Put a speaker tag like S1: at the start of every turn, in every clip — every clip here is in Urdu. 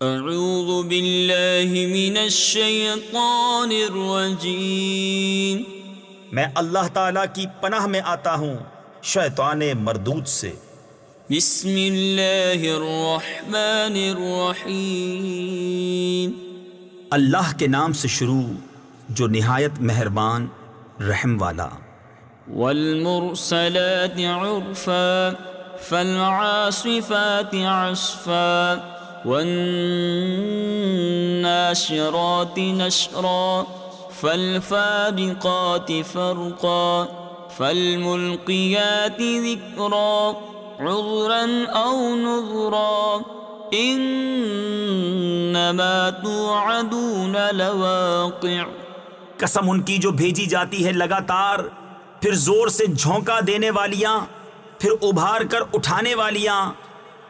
S1: اعوذ باللہ من الشیطان الرجیم
S2: میں اللہ تعالی کی پناہ میں آتا ہوں شیطان مردود سے۔
S1: بسم اللہ الرحمن الرحیم.
S2: اللہ کے نام سے شروع جو نہایت مہربان رحم والا۔
S1: والمرسلات عرفا فالعاصفات عصفا۔ والناشرات نشرا فالفابقات فرقا، فالملقيات ذكرا، عذرا أو نذرا، إنما توعدون لواقع.
S2: قسم ان کی جو بھیجی جاتی ہے لگاتار، پھر زور سے جھونکا دینے والیاں، پھر ابھار کر اٹھانے والیاں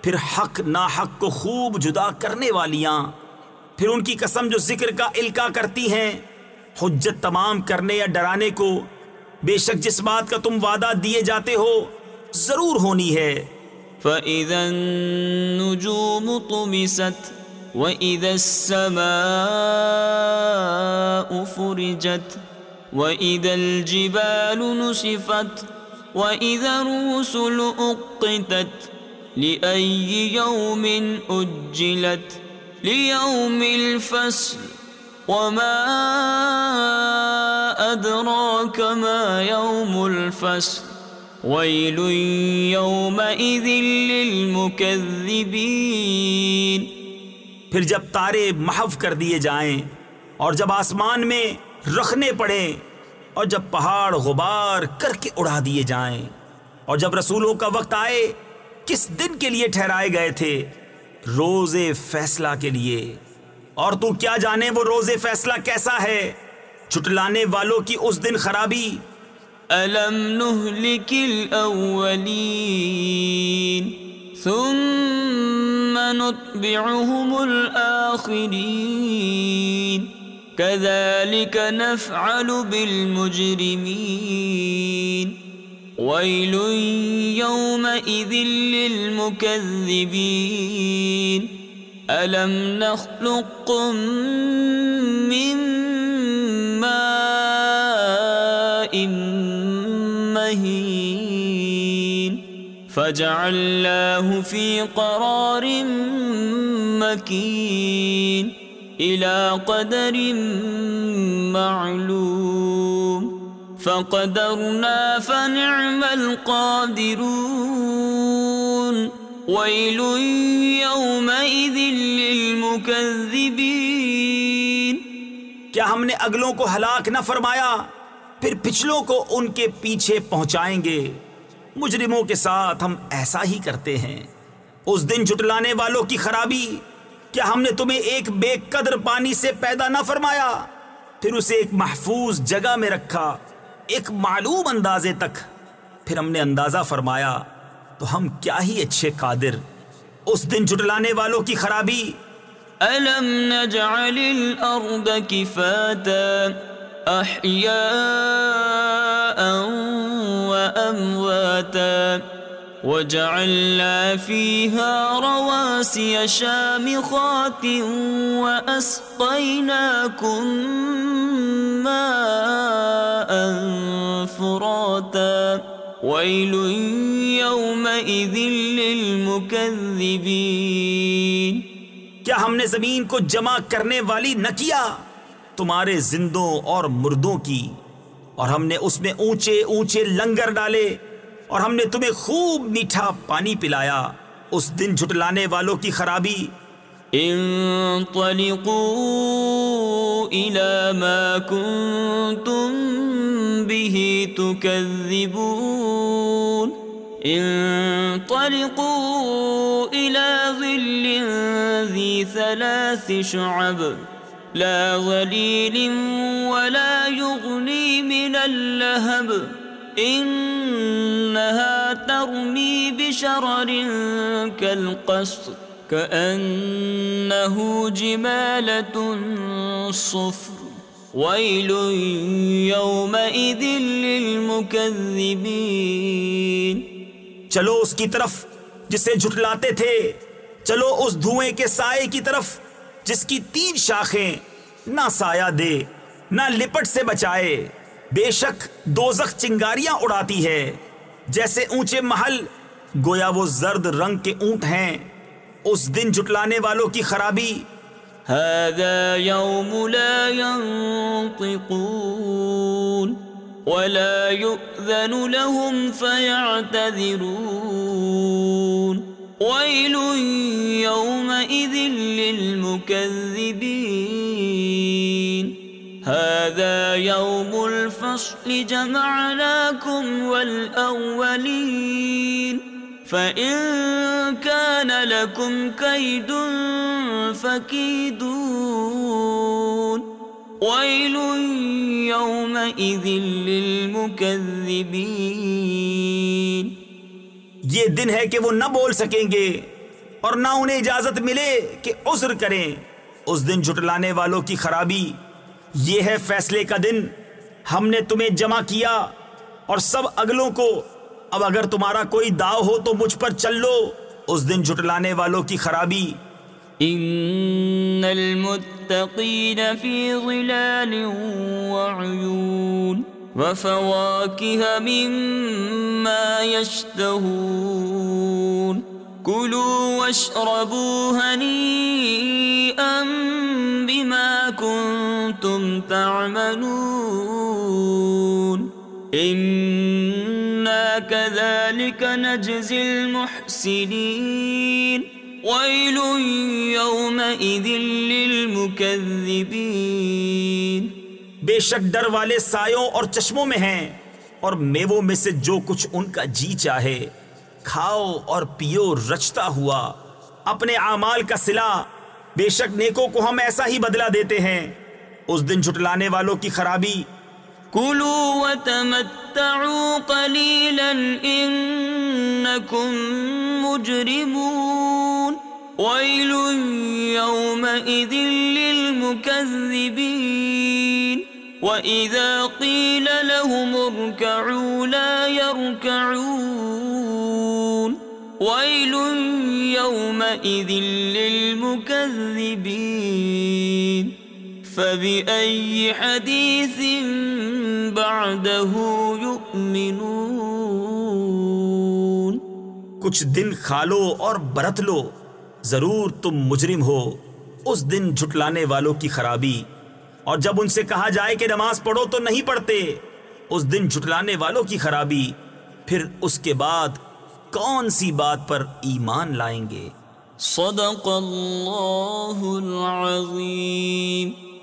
S2: پھر حق ناحق کو خوب جدا کرنے والیاں، پھر ان کی قسم جو ذکر کا الکا کرتی ہیں، حجت تمام کرنے یا ڈرانے کو بے شک جس بات کا تم وعدہ دیے جاتے ہو، ضرور ہونی ہے۔
S1: فَإِذَا النُّجُومُ طُمِسَتْ وَإِذَا السَّمَاءُ فُرِجَتْ وَإِذَا الْجِبَالُ نُسِفَتْ وَإِذَا الرُّسُلُ أُقِّتَتْ لأي يوم أجلت ليوم الفصل وما أدراك ما يوم الفصل ويل يومئذ للمكذبين
S2: پھر جب تارے محو کر دیے جائیں اور جب آسمان میں رکھنے پڑیں اور جب پہاڑ غبار کر کے اڑا دیے جائیں اور جب رسولوں کا وقت آئے کس دن کے لیے ٹھہرائے گئے تھے؟ روز فیصلہ کے لیے۔ اور تو کیا جانے وہ روز فیصلہ کیسا ہے؟ چھٹلانے والوں کی اس دن خرابی۔
S1: ألم نهلك الأولين ثم نتبعهم الآخرين كذلك نفعل بالمجرمين ويل يومئذ للمكذبين ألم نخلقكم من ماء مهين فجعلناه في قرار مكين إلى قدر معلوم فقدرنا فنعم القادرون. ويل يومئذ للمكذبين.
S2: کیا ہم نے اگلوں کو ہلاک نہ فرمایا؟ پھر پچھلوں کو ان کے پیچھے پہنچائیں گے۔ مجرموں کے ساتھ ہم ایسا ہی کرتے ہیں۔ اس دن جٹلانے والوں کی خرابی۔ کیا ہم نے تمہیں ایک بے قدر پانی سے پیدا نہ فرمایا؟ پھر اسے ایک محفوظ جگہ میں رکھا۔ ایک معلوم اندازے تک۔ پھر ہم نے اندازہ فرمایا، تو ہم کیا ہی اچھے قادر۔ اس دن جٹلانے والوں کی خرابی۔
S1: ألم نجعل الأرض كفاتا أحياء وأمواتا وجعلنا فيها رواسي شامخات وأسقيناكم ماء فراتا ويل يومئذ للمكذبين
S2: کیا ہم نے زمین کو جمع کرنے والی نہ کیا؟ تمہارے زندوں اور مردوں کی۔ اور ہم نے اس میں اونچے اونچے لنگر ڈالے۔ اور ہم نے تمہیں خوب میٹھا پانی پلایا۔ اس دن جھٹلانے والوں کی خرابی۔
S1: انطلقوا الى ما كنتم به تكذبون. انطلقوا الى ظل ذي ثلاث شعب، لا ظليل ولا يغني من اللهب. انها ترمي بشرر كالقصر. كأنه جمالة صفر. ويل يومئذ للمكذبين.
S2: چلو اس کی طرف جسے جھٹلاتے تھے. چلو اس دھوئیں کے سائے کی طرف جس کی تین شاخیں نہ سایہ دے، نہ لپٹ سے بچائے. بے شک دوزخ چنگاریاں اڑاتی ہے۔ جیسے اونچے محل، گویا وہ زرد رنگ کے اونٹ ہیں۔ اس دن جٹلانے والوں کی خرابی۔
S1: هذا يوم لا ينطقون ولا يؤذن لهم فيعتذرون. ويل يومئذ للمكذبين. هذا يوم الفصل جمعناكم والأولين. فَإِن كَانَ لَكُمْ كَيْدٌ فَكِيدُونَ وَيْلٌ يَوْمَئِذٍ لِّلْمُكَذِّبِينَ
S2: یہ دن ہے کہ وہ نہ بول سکیں گے اور نہ انہیں اجازت ملے کہ عذر کریں۔ اس دن جھٹلانے والوں کی خرابی، یہ ہے فیصلے کا دن۔ ہم نے تمہیں جمع کیا اور سب اگلوں کو اب اگر تمہارا کوئی داؤ ہو تو مجھ پر چل لو اس دن جھٹلانے والوں کی خرابی۔
S1: ان المتقین فی ظلال وعیون وفواکہ مما یشتہون کلوا واشربوا ہنیئا بما کنتم تعملون ان كذلك نجزي المحسنين. ويل يومئذ للمكذبين.
S2: بے شک ڈر والے سایوں اور چشموں میں ہیں اور میووں میں سے جو کچھ ان کا جی چاہے، کھاؤ اور پیو رچتا ہوا، اپنے اعمال کا سلا۔ بے شک نیکوں کو ہم ایسا ہی بدلہ دیتے ہیں۔ اس دن جھٹلانے والوں کی خرابی
S1: كلوا وتمتعوا قليلا إنكم مجرمون. ويل يومئذ للمكذبين. وإذا قيل لهم اركعوا لا يركعون. ويل يومئذ للمكذبين. فبأي حديث بعده يؤمنون.
S2: کچھ دن کھالو اور برت لو ضرور تم مجرم ہو اس دن جھٹلانے والوں کی خرابی۔ اور جب ان سے کہا جائے کہ نماز پڑھو تو نہیں پڑھتے اس دن جھٹلانے والوں کی خرابی۔ پھر اس کے بعد کون سی بات پر ایمان لائیں گے؟
S1: صدق اللہ العظیم۔